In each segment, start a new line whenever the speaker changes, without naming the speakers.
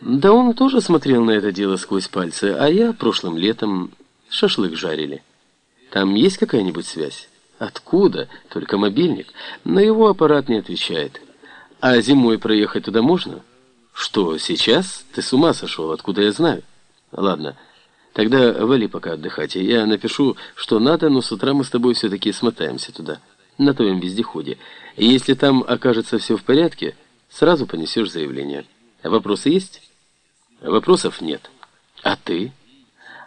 Да он тоже смотрел на это дело сквозь пальцы, а я прошлым летом шашлык жарили. Там есть какая-нибудь связь? Откуда? Только мобильник. Но его аппарат не отвечает. А зимой проехать туда можно? Что, сейчас? Ты с ума сошел, откуда я знаю? Ладно, тогда вали пока отдыхать. Я напишу, что надо, но с утра мы с тобой все-таки смотаемся туда, на твоем вездеходе. И если там окажется все в порядке, сразу понесешь заявление. Вопросы есть? Вопросов нет. А ты?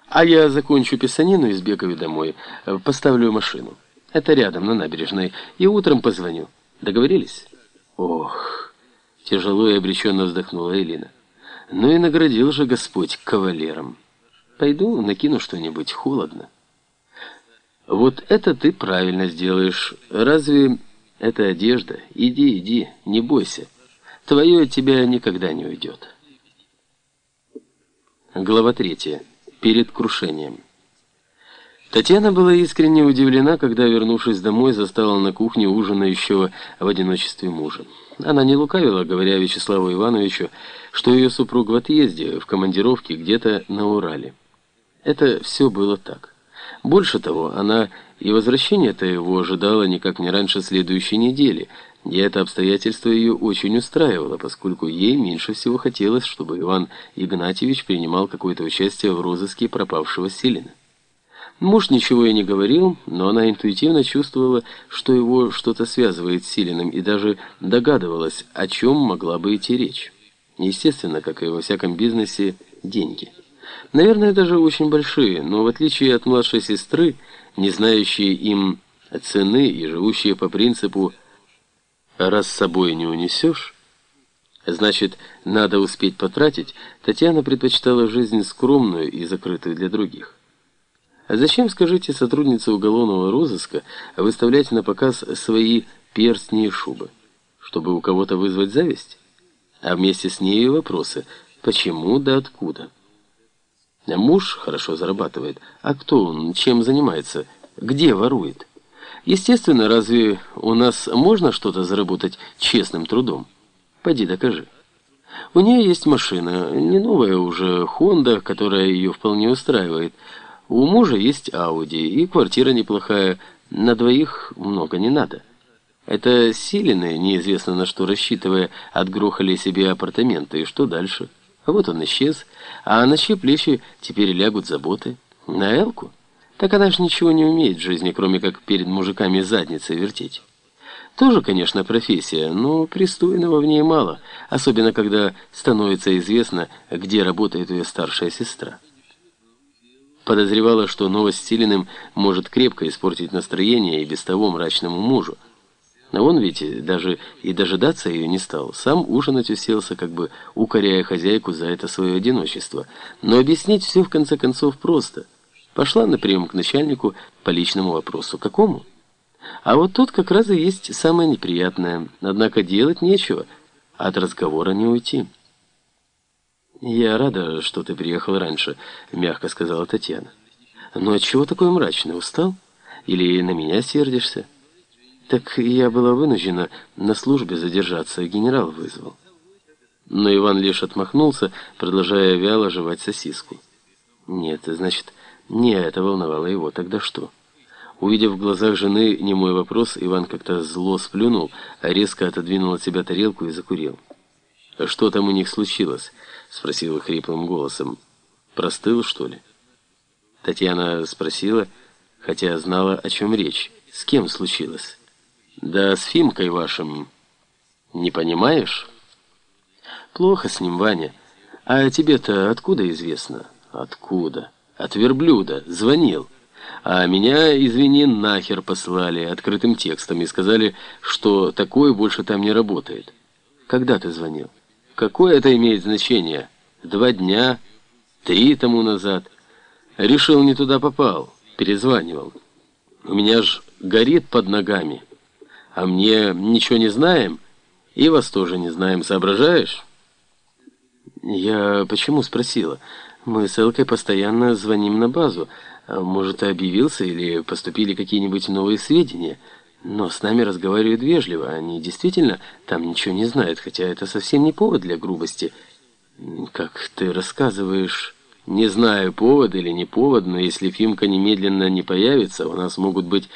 А я закончу писанину и сбегаю домой. Поставлю машину. Это рядом, на набережной. И утром позвоню. Договорились? Ох, тяжело и обреченно вздохнула Элина. Ну и наградил же Господь кавалером. Пойду накину что-нибудь холодно. Вот это ты правильно сделаешь. Разве это одежда? Иди, иди, не бойся. Твое от тебя никогда не уйдет. Глава третья. Перед крушением. Татьяна была искренне удивлена, когда, вернувшись домой, застала на кухне ужинающего в одиночестве мужа. Она не лукавила, говоря Вячеславу Ивановичу, что ее супруг в отъезде, в командировке где-то на Урале. Это все было так. Больше того, она и возвращение-то его ожидала никак не раньше следующей недели, и это обстоятельство ее очень устраивало, поскольку ей меньше всего хотелось, чтобы Иван Игнатьевич принимал какое-то участие в розыске пропавшего Силина. Муж ничего и не говорил, но она интуитивно чувствовала, что его что-то связывает с Силиным, и даже догадывалась, о чем могла бы идти речь. Естественно, как и во всяком бизнесе, деньги. Наверное, даже очень большие, но в отличие от младшей сестры, не знающие им цены и живущие по принципу Раз с собой не унесешь, значит, надо успеть потратить, Татьяна предпочитала жизнь скромную и закрытую для других. А зачем, скажите, сотрудница уголовного розыска выставлять на показ свои перстни и шубы? Чтобы у кого-то вызвать зависть? А вместе с ней вопросы «почему да откуда?» Муж хорошо зарабатывает. А кто он? Чем занимается? Где ворует? Естественно, разве у нас можно что-то заработать честным трудом? Пойди докажи. У нее есть машина, не новая уже, Honda, которая ее вполне устраивает. У мужа есть Audi, и квартира неплохая, на двоих много не надо. Это Силины, неизвестно на что рассчитывая, отгрохали себе апартаменты, и что дальше? Вот он исчез, а на чьи плечи теперь лягут заботы? На Элку? Так она же ничего не умеет в жизни, кроме как перед мужиками задницей вертеть. Тоже, конечно, профессия, но пристойного в ней мало, особенно когда становится известно, где работает ее старшая сестра. Подозревала, что новость с Силиным может крепко испортить настроение и без того мрачному мужу. Но он ведь даже и дожидаться ее не стал. Сам ужинать уселся, как бы укоряя хозяйку за это свое одиночество. Но объяснить все в конце концов просто – Пошла на прием к начальнику по личному вопросу. Какому? А вот тут как раз и есть самое неприятное. Однако делать нечего, от разговора не уйти. «Я рада, что ты приехал раньше», — мягко сказала Татьяна. «Но отчего такой мрачный? Устал? Или на меня сердишься?» «Так я была вынуждена на службе задержаться, генерал вызвал». Но Иван лишь отмахнулся, продолжая вяло жевать сосиску. «Нет, значит...» Не это волновало его. Тогда что? Увидев в глазах жены немой вопрос, Иван как-то зло сплюнул, а резко отодвинул от себя тарелку и закурил. «Что там у них случилось?» — спросил хриплым голосом. «Простыл, что ли?» Татьяна спросила, хотя знала, о чем речь. «С кем случилось?» «Да с Фимкой вашим. Не понимаешь?» «Плохо с ним, Ваня. А тебе-то откуда известно?» «Откуда?» От верблюда. Звонил. А меня, извини, нахер послали открытым текстом и сказали, что такое больше там не работает. Когда ты звонил? Какое это имеет значение? Два дня? Три тому назад? Решил, не туда попал. Перезванивал. У меня ж горит под ногами. А мне ничего не знаем? И вас тоже не знаем, соображаешь? Я почему спросила? Мы с Элкой постоянно звоним на базу. А, может, объявился или поступили какие-нибудь новые сведения. Но с нами разговаривают вежливо. Они действительно там ничего не знают, хотя это совсем не повод для грубости. Как ты рассказываешь, не знаю, повод или не повод, но если Фимка немедленно не появится, у нас могут быть